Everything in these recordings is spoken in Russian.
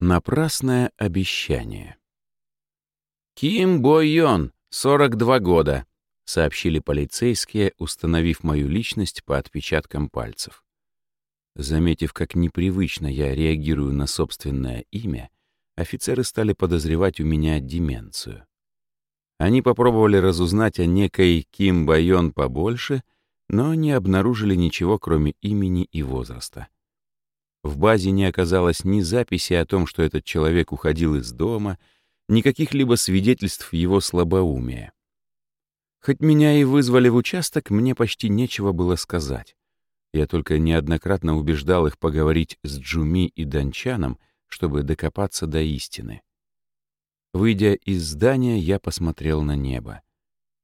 Напрасное обещание. «Ким Бойон, 42 года», — сообщили полицейские, установив мою личность по отпечаткам пальцев. Заметив, как непривычно я реагирую на собственное имя, офицеры стали подозревать у меня деменцию. Они попробовали разузнать о некой Ким Байон побольше, но не обнаружили ничего, кроме имени и возраста. В базе не оказалось ни записи о том, что этот человек уходил из дома, ни каких-либо свидетельств его слабоумия. Хоть меня и вызвали в участок, мне почти нечего было сказать. Я только неоднократно убеждал их поговорить с Джуми и Дончаном, чтобы докопаться до истины. Выйдя из здания, я посмотрел на небо.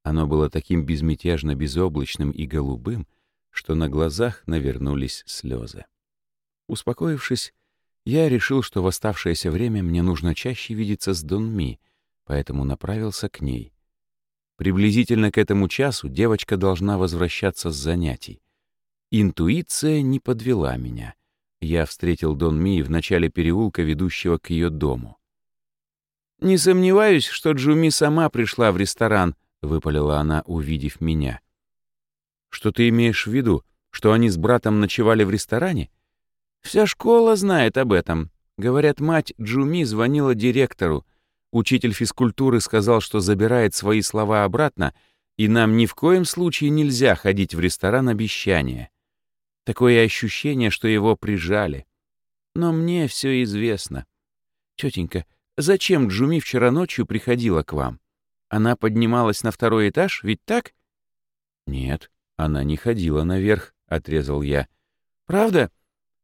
Оно было таким безмятежно безоблачным и голубым, что на глазах навернулись слезы. Успокоившись, я решил, что в оставшееся время мне нужно чаще видеться с Донми, поэтому направился к ней. Приблизительно к этому часу девочка должна возвращаться с занятий. Интуиция не подвела меня. Я встретил Дон Ми в начале переулка, ведущего к ее дому. «Не сомневаюсь, что Джуми сама пришла в ресторан», — выпалила она, увидев меня. «Что ты имеешь в виду? Что они с братом ночевали в ресторане?» «Вся школа знает об этом. Говорят, мать Джуми звонила директору. Учитель физкультуры сказал, что забирает свои слова обратно, и нам ни в коем случае нельзя ходить в ресторан обещания. Такое ощущение, что его прижали. Но мне все известно. Тетенька, зачем Джуми вчера ночью приходила к вам? Она поднималась на второй этаж, ведь так? Нет, она не ходила наверх, отрезал я. Правда?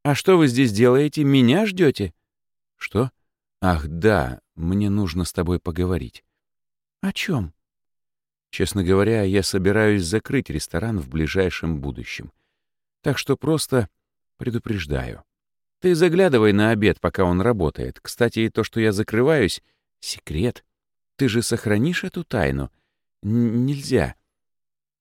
А что вы здесь делаете? Меня ждете? Что? Ах, да, мне нужно с тобой поговорить. О чем? Честно говоря, я собираюсь закрыть ресторан в ближайшем будущем. Так что просто предупреждаю. Ты заглядывай на обед, пока он работает. Кстати, то, что я закрываюсь — секрет. Ты же сохранишь эту тайну? Н нельзя.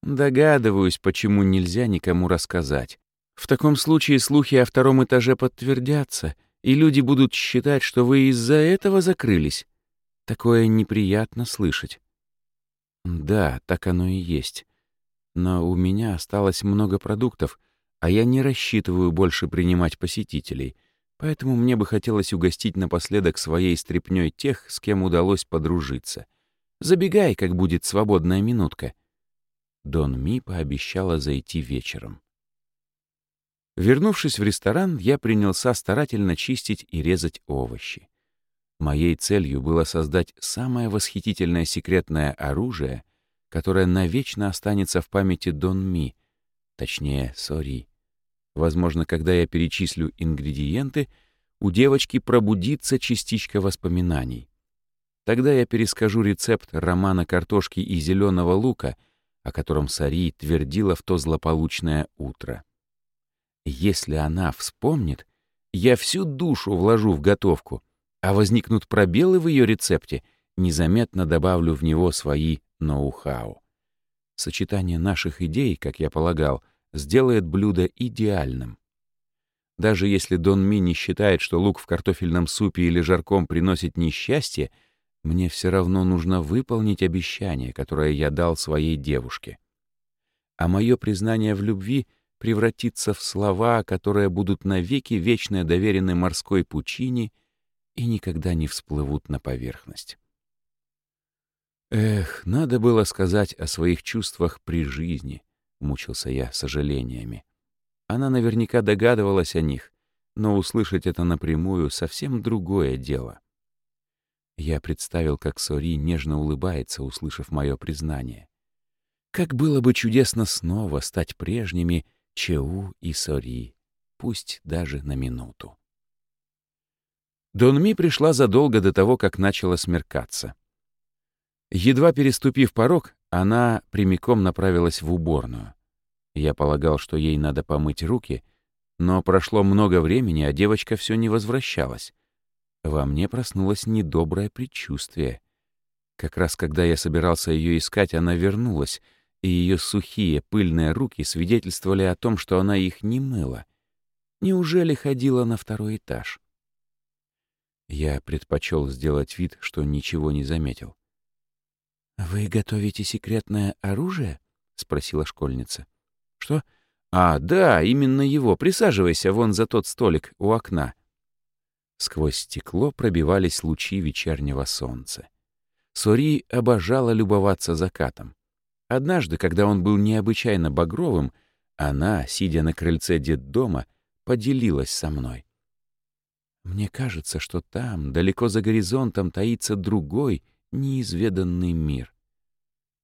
Догадываюсь, почему нельзя никому рассказать. В таком случае слухи о втором этаже подтвердятся, и люди будут считать, что вы из-за этого закрылись. Такое неприятно слышать. Да, так оно и есть. Но у меня осталось много продуктов, а я не рассчитываю больше принимать посетителей, поэтому мне бы хотелось угостить напоследок своей стряпнёй тех, с кем удалось подружиться. Забегай, как будет свободная минутка. Дон Ми пообещала зайти вечером. Вернувшись в ресторан, я принялся старательно чистить и резать овощи. Моей целью было создать самое восхитительное секретное оружие, которое навечно останется в памяти Дон Ми — Точнее, сори. Возможно, когда я перечислю ингредиенты, у девочки пробудится частичка воспоминаний. Тогда я перескажу рецепт романа картошки и зеленого лука, о котором Сари твердила в то злополучное утро. Если она вспомнит, я всю душу вложу в готовку, а возникнут пробелы в ее рецепте, незаметно добавлю в него свои ноу-хау. Сочетание наших идей, как я полагал, сделает блюдо идеальным. Даже если Дон Ми не считает, что лук в картофельном супе или жарком приносит несчастье, мне все равно нужно выполнить обещание, которое я дал своей девушке. А мое признание в любви превратится в слова, которые будут навеки вечно доверены морской пучине и никогда не всплывут на поверхность. Эх, надо было сказать о своих чувствах при жизни, мучился я сожалениями. Она наверняка догадывалась о них, но услышать это напрямую совсем другое дело. Я представил, как Сори нежно улыбается, услышав мое признание. Как было бы чудесно снова стать прежними Чеу и Сори, пусть даже на минуту. Донми пришла задолго до того, как начало смеркаться. Едва переступив порог, она прямиком направилась в уборную. Я полагал, что ей надо помыть руки, но прошло много времени, а девочка все не возвращалась. Во мне проснулось недоброе предчувствие. Как раз когда я собирался ее искать, она вернулась, и ее сухие, пыльные руки свидетельствовали о том, что она их не мыла. Неужели ходила на второй этаж? Я предпочел сделать вид, что ничего не заметил. «Вы готовите секретное оружие?» — спросила школьница. «Что? А, да, именно его. Присаживайся вон за тот столик у окна». Сквозь стекло пробивались лучи вечернего солнца. Сори обожала любоваться закатом. Однажды, когда он был необычайно багровым, она, сидя на крыльце детдома, поделилась со мной. Мне кажется, что там, далеко за горизонтом, таится другой, неизведанный мир.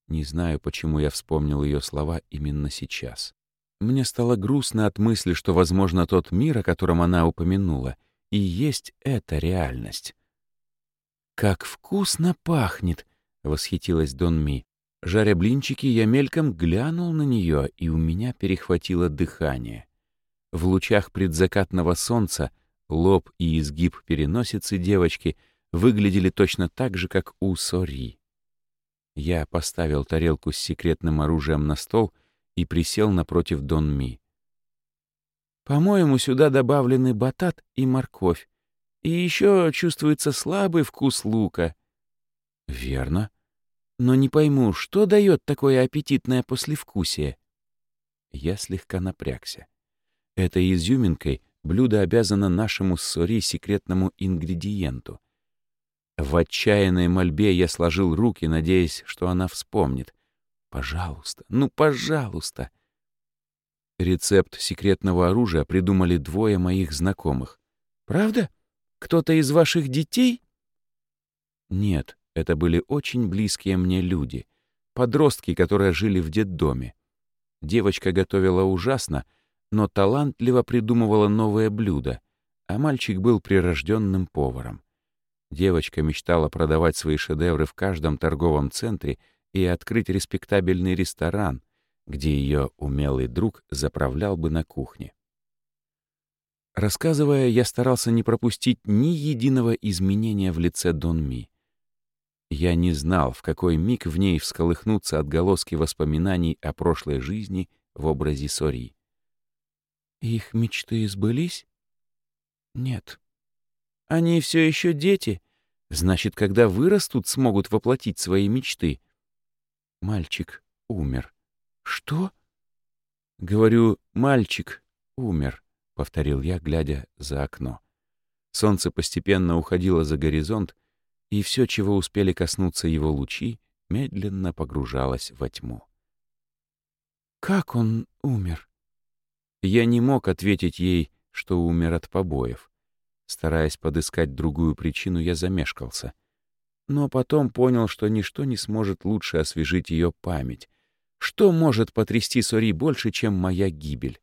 Не знаю, почему я вспомнил ее слова именно сейчас. Мне стало грустно от мысли, что, возможно, тот мир, о котором она упомянула, и есть эта реальность. «Как вкусно пахнет!» — восхитилась Дон Ми. Жаря блинчики, я мельком глянул на нее, и у меня перехватило дыхание. В лучах предзакатного солнца лоб и изгиб переносицы девочки выглядели точно так же, как у Сори. Я поставил тарелку с секретным оружием на стол и присел напротив Дон Ми. «По-моему, сюда добавлены батат и морковь. И еще чувствуется слабый вкус лука». «Верно. Но не пойму, что дает такое аппетитное послевкусие?» Я слегка напрягся. Этой изюминкой блюдо обязано нашему ссори секретному ингредиенту. В отчаянной мольбе я сложил руки, надеясь, что она вспомнит. «Пожалуйста, ну, пожалуйста!» Рецепт секретного оружия придумали двое моих знакомых. «Правда? Кто-то из ваших детей?» Нет, это были очень близкие мне люди. Подростки, которые жили в детдоме. Девочка готовила ужасно, но талантливо придумывала новое блюдо, а мальчик был прирожденным поваром. Девочка мечтала продавать свои шедевры в каждом торговом центре и открыть респектабельный ресторан, где ее умелый друг заправлял бы на кухне. Рассказывая, я старался не пропустить ни единого изменения в лице Дон Ми. Я не знал, в какой миг в ней всколыхнутся отголоски воспоминаний о прошлой жизни в образе Сори. Их мечты сбылись? Нет. Они все еще дети. Значит, когда вырастут, смогут воплотить свои мечты. Мальчик умер. Что? Говорю, мальчик умер, повторил я, глядя за окно. Солнце постепенно уходило за горизонт, и все, чего успели коснуться его лучи, медленно погружалось во тьму. «Как он умер?» Я не мог ответить ей, что умер от побоев. Стараясь подыскать другую причину, я замешкался. Но потом понял, что ничто не сможет лучше освежить ее память. Что может потрясти Сори больше, чем моя гибель?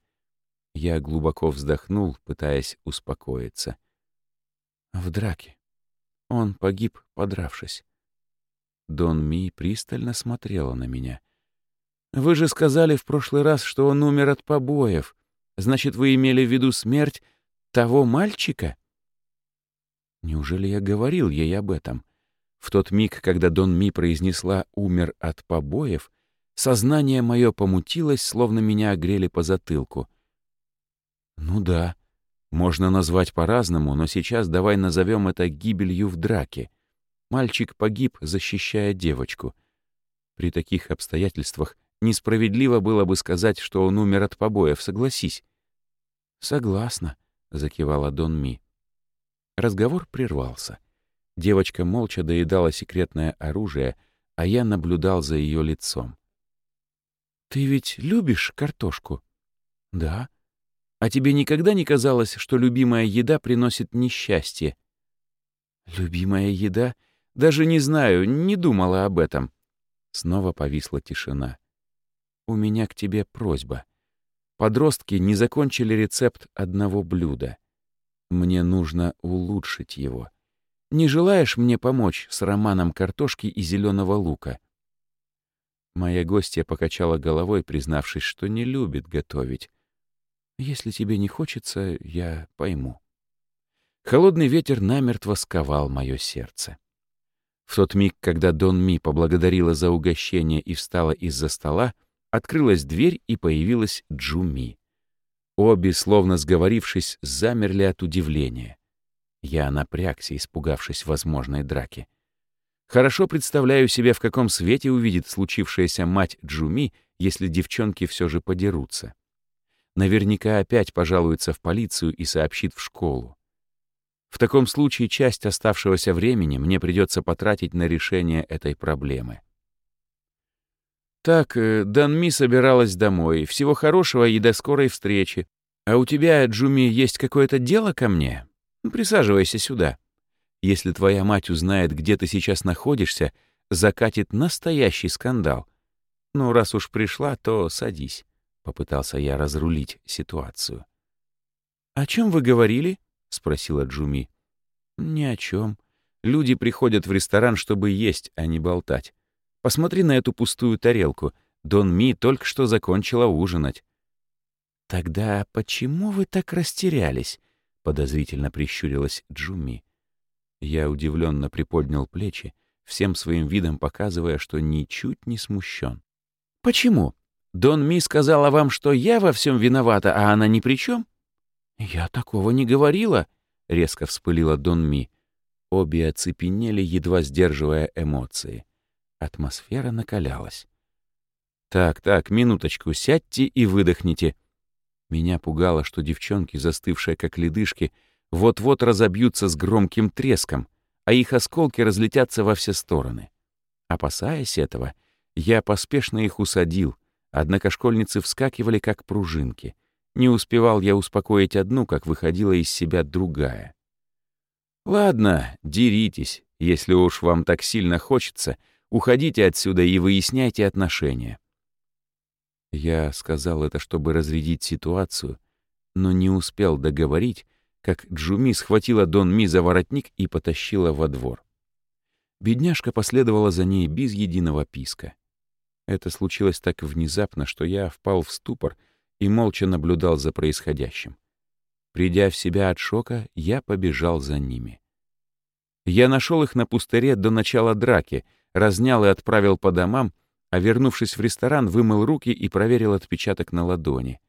Я глубоко вздохнул, пытаясь успокоиться. В драке. Он погиб, подравшись. Дон Ми пристально смотрела на меня. «Вы же сказали в прошлый раз, что он умер от побоев. Значит, вы имели в виду смерть того мальчика? Неужели я говорил ей об этом? В тот миг, когда Дон Ми произнесла «умер от побоев», сознание мое помутилось, словно меня огрели по затылку. Ну да, можно назвать по-разному, но сейчас давай назовем это гибелью в драке. Мальчик погиб, защищая девочку. При таких обстоятельствах несправедливо было бы сказать, что он умер от побоев, согласись. «Согласна», — закивала Дон Ми. Разговор прервался. Девочка молча доедала секретное оружие, а я наблюдал за ее лицом. «Ты ведь любишь картошку?» «Да». «А тебе никогда не казалось, что любимая еда приносит несчастье?» «Любимая еда? Даже не знаю, не думала об этом». Снова повисла тишина. «У меня к тебе просьба. Подростки не закончили рецепт одного блюда. Мне нужно улучшить его. Не желаешь мне помочь с романом картошки и зеленого лука? Моя гостья покачала головой, признавшись, что не любит готовить. Если тебе не хочется, я пойму. Холодный ветер намертво сковал мое сердце. В тот миг, когда Дон Ми поблагодарила за угощение и встала из-за стола, Открылась дверь, и появилась Джуми. Обе, словно сговорившись, замерли от удивления. Я напрягся, испугавшись возможной драки. Хорошо представляю себе, в каком свете увидит случившаяся мать Джуми, если девчонки все же подерутся. Наверняка опять пожалуется в полицию и сообщит в школу. В таком случае часть оставшегося времени мне придется потратить на решение этой проблемы. «Так, э, Данми собиралась домой. Всего хорошего и до скорой встречи. А у тебя, Джуми, есть какое-то дело ко мне? Присаживайся сюда. Если твоя мать узнает, где ты сейчас находишься, закатит настоящий скандал. Ну, раз уж пришла, то садись». Попытался я разрулить ситуацию. «О чем вы говорили?» — спросила Джуми. «Ни о чем. Люди приходят в ресторан, чтобы есть, а не болтать. Посмотри на эту пустую тарелку. Дон Ми только что закончила ужинать». «Тогда почему вы так растерялись?» — подозрительно прищурилась Джуми. Я удивленно приподнял плечи, всем своим видом показывая, что ничуть не смущен. «Почему? Дон Ми сказала вам, что я во всем виновата, а она ни при чем?» «Я такого не говорила», — резко вспылила Дон Ми. Обе оцепенели, едва сдерживая эмоции. Атмосфера накалялась. «Так, так, минуточку, сядьте и выдохните». Меня пугало, что девчонки, застывшие как ледышки, вот-вот разобьются с громким треском, а их осколки разлетятся во все стороны. Опасаясь этого, я поспешно их усадил, однако школьницы вскакивали как пружинки. Не успевал я успокоить одну, как выходила из себя другая. «Ладно, деритесь, если уж вам так сильно хочется», Уходите отсюда и выясняйте отношения». Я сказал это, чтобы разрядить ситуацию, но не успел договорить, как Джуми схватила Дон Ми за воротник и потащила во двор. Бедняжка последовала за ней без единого писка. Это случилось так внезапно, что я впал в ступор и молча наблюдал за происходящим. Придя в себя от шока, я побежал за ними. Я нашел их на пустыре до начала драки — разнял и отправил по домам, а вернувшись в ресторан, вымыл руки и проверил отпечаток на ладони.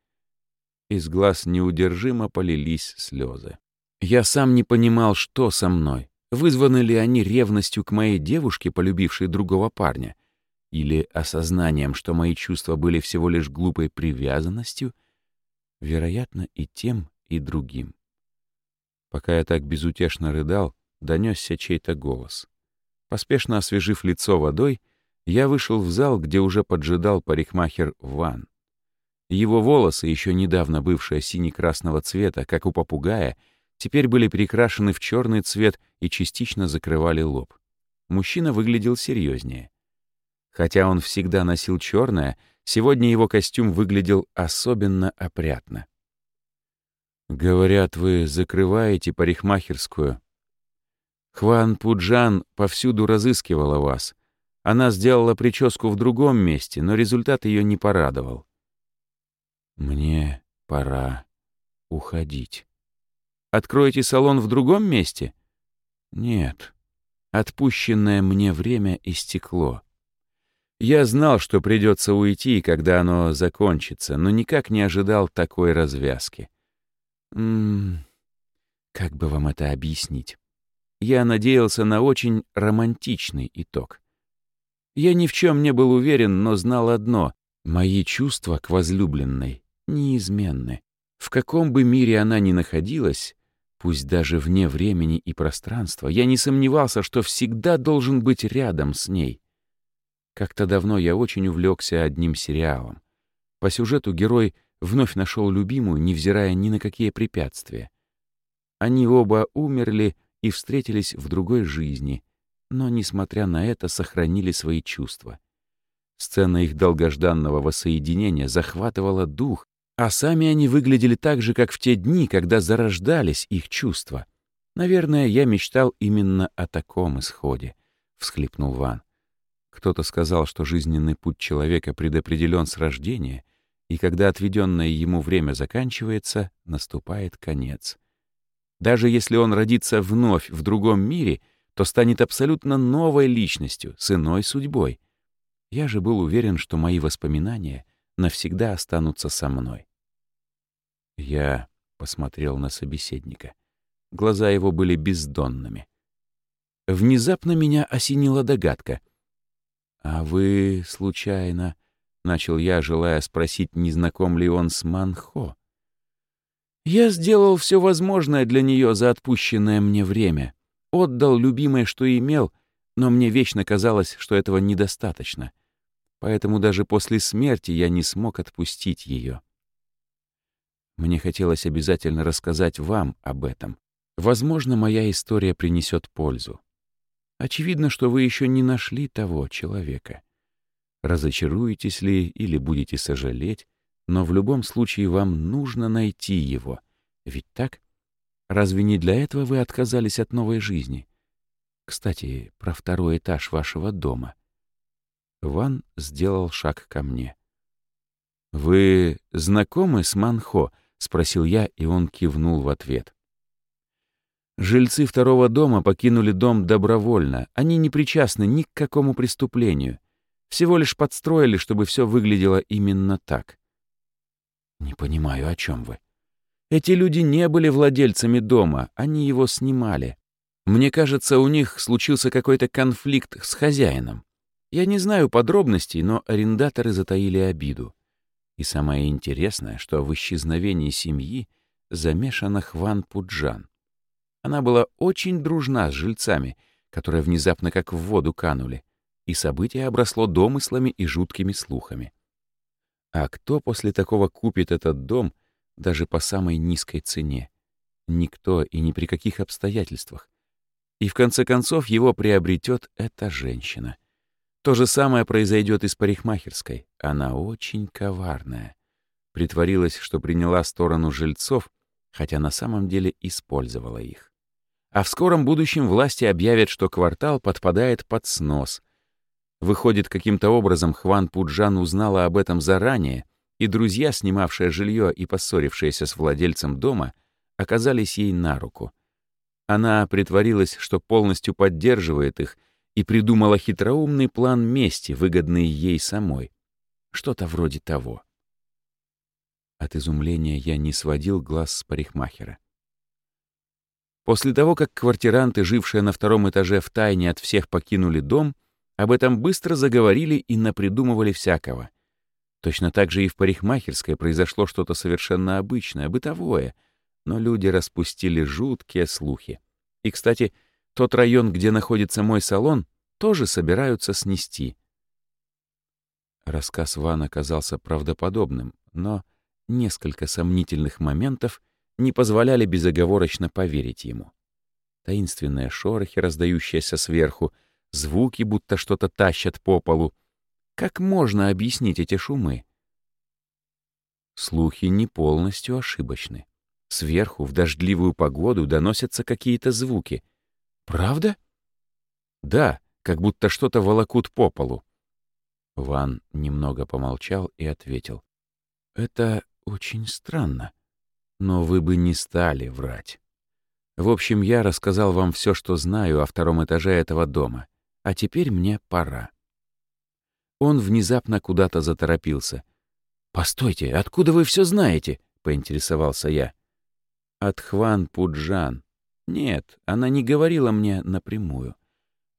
Из глаз неудержимо полились слезы. Я сам не понимал, что со мной. Вызваны ли они ревностью к моей девушке, полюбившей другого парня, или осознанием, что мои чувства были всего лишь глупой привязанностью? Вероятно, и тем, и другим. Пока я так безутешно рыдал, донесся чей-то голос. Поспешно освежив лицо водой, я вышел в зал, где уже поджидал парикмахер Ван. Его волосы, еще недавно бывшие сине-красного цвета, как у попугая, теперь были перекрашены в черный цвет и частично закрывали лоб. Мужчина выглядел серьезнее. Хотя он всегда носил черное, сегодня его костюм выглядел особенно опрятно. «Говорят, вы закрываете парикмахерскую Хван Пуджан повсюду разыскивала вас. Она сделала прическу в другом месте, но результат ее не порадовал. Мне пора уходить. Откроете салон в другом месте? Нет. Отпущенное мне время истекло. Я знал, что придется уйти, когда оно закончится, но никак не ожидал такой развязки. М -м, как бы вам это объяснить? Я надеялся на очень романтичный итог. Я ни в чем не был уверен, но знал одно — мои чувства к возлюбленной неизменны. В каком бы мире она ни находилась, пусть даже вне времени и пространства, я не сомневался, что всегда должен быть рядом с ней. Как-то давно я очень увлекся одним сериалом. По сюжету герой вновь нашел любимую, невзирая ни на какие препятствия. Они оба умерли, и встретились в другой жизни, но, несмотря на это, сохранили свои чувства. Сцена их долгожданного воссоединения захватывала дух, а сами они выглядели так же, как в те дни, когда зарождались их чувства. «Наверное, я мечтал именно о таком исходе», — всхлипнул Ван. Кто-то сказал, что жизненный путь человека предопределен с рождения, и когда отведенное ему время заканчивается, наступает конец. Даже если он родится вновь в другом мире, то станет абсолютно новой личностью, с иной судьбой. Я же был уверен, что мои воспоминания навсегда останутся со мной. Я посмотрел на собеседника. глаза его были бездонными. Внезапно меня осенила догадка. «А вы, случайно...» — начал я, желая спросить, не знаком ли он с Манхо. «Я сделал все возможное для нее за отпущенное мне время. Отдал любимое, что имел, но мне вечно казалось, что этого недостаточно. Поэтому даже после смерти я не смог отпустить ее. Мне хотелось обязательно рассказать вам об этом. Возможно, моя история принесет пользу. Очевидно, что вы еще не нашли того человека. Разочаруетесь ли или будете сожалеть, но в любом случае вам нужно найти его. Ведь так? Разве не для этого вы отказались от новой жизни? Кстати, про второй этаж вашего дома. Ван сделал шаг ко мне. «Вы знакомы с Манхо?» — спросил я, и он кивнул в ответ. Жильцы второго дома покинули дом добровольно. Они не причастны ни к какому преступлению. Всего лишь подстроили, чтобы все выглядело именно так. Не понимаю, о чем вы. Эти люди не были владельцами дома, они его снимали. Мне кажется, у них случился какой-то конфликт с хозяином. Я не знаю подробностей, но арендаторы затаили обиду. И самое интересное, что в исчезновении семьи замешана Хван Пуджан. Она была очень дружна с жильцами, которые внезапно как в воду канули, и событие обросло домыслами и жуткими слухами. А кто после такого купит этот дом даже по самой низкой цене? Никто и ни при каких обстоятельствах. И в конце концов его приобретет эта женщина. То же самое произойдет и с парикмахерской. Она очень коварная. Притворилась, что приняла сторону жильцов, хотя на самом деле использовала их. А в скором будущем власти объявят, что квартал подпадает под снос. Выходит, каким-то образом Хван Пуджан узнала об этом заранее, и друзья, снимавшие жилье и поссорившиеся с владельцем дома, оказались ей на руку. Она притворилась, что полностью поддерживает их, и придумала хитроумный план мести, выгодный ей самой. Что-то вроде того. От изумления я не сводил глаз с парикмахера. После того, как квартиранты, жившие на втором этаже в тайне от всех покинули дом, об этом быстро заговорили и напридумывали всякого. Точно так же и в парикмахерской произошло что-то совершенно обычное, бытовое, но люди распустили жуткие слухи. И, кстати, тот район, где находится мой салон, тоже собираются снести. Рассказ Ван оказался правдоподобным, но несколько сомнительных моментов не позволяли безоговорочно поверить ему. Таинственные шорохи, раздающиеся сверху, звуки, будто что-то тащат по полу. Как можно объяснить эти шумы? Слухи не полностью ошибочны. Сверху в дождливую погоду доносятся какие-то звуки. Правда? Да, как будто что-то волокут по полу. Ван немного помолчал и ответил. Это очень странно но вы бы не стали врать. В общем, я рассказал вам все, что знаю о втором этаже этого дома, а теперь мне пора. Он внезапно куда-то заторопился. «Постойте, откуда вы все знаете?» — поинтересовался я. «От Хван Пуджан. Нет, она не говорила мне напрямую.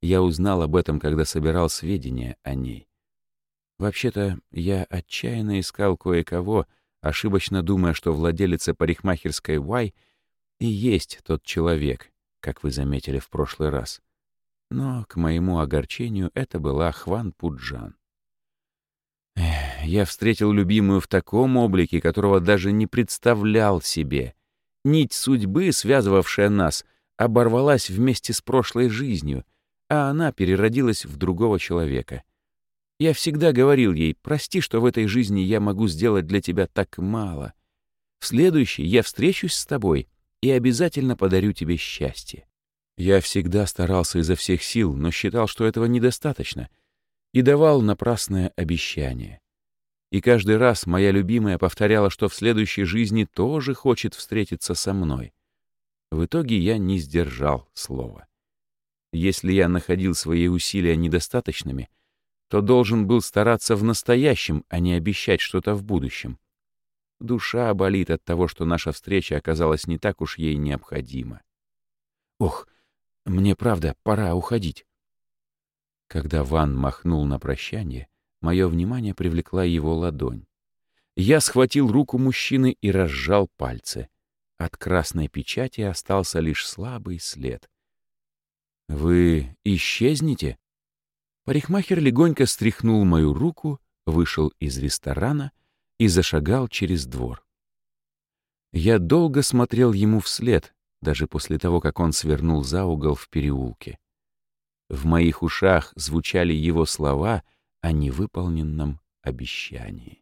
Я узнал об этом, когда собирал сведения о ней. Вообще-то, я отчаянно искал кое-кого, ошибочно думая, что владелица парикмахерской Уай и есть тот человек, как вы заметили в прошлый раз. Но, к моему огорчению, это была Хван Пуджан. Я встретил любимую в таком облике, которого даже не представлял себе. Нить судьбы, связывавшая нас, оборвалась вместе с прошлой жизнью, а она переродилась в другого человека — я всегда говорил ей, прости, что в этой жизни я могу сделать для тебя так мало. В следующей я встречусь с тобой и обязательно подарю тебе счастье. Я всегда старался изо всех сил, но считал, что этого недостаточно, и давал напрасное обещание. И каждый раз моя любимая повторяла, что в следующей жизни тоже хочет встретиться со мной. В итоге я не сдержал слова. Если я находил свои усилия недостаточными — то должен был стараться в настоящем, а не обещать что-то в будущем. Душа болит от того, что наша встреча оказалась не так уж ей необходима. Ох, мне правда, пора уходить. Когда Ван махнул на прощание, мое внимание привлекла его ладонь. Я схватил руку мужчины и разжал пальцы. От красной печати остался лишь слабый след. «Вы исчезнете?» Парикмахер легонько стряхнул мою руку, вышел из ресторана и зашагал через двор. Я долго смотрел ему вслед, даже после того, как он свернул за угол в переулке. В моих ушах звучали его слова о невыполненном обещании.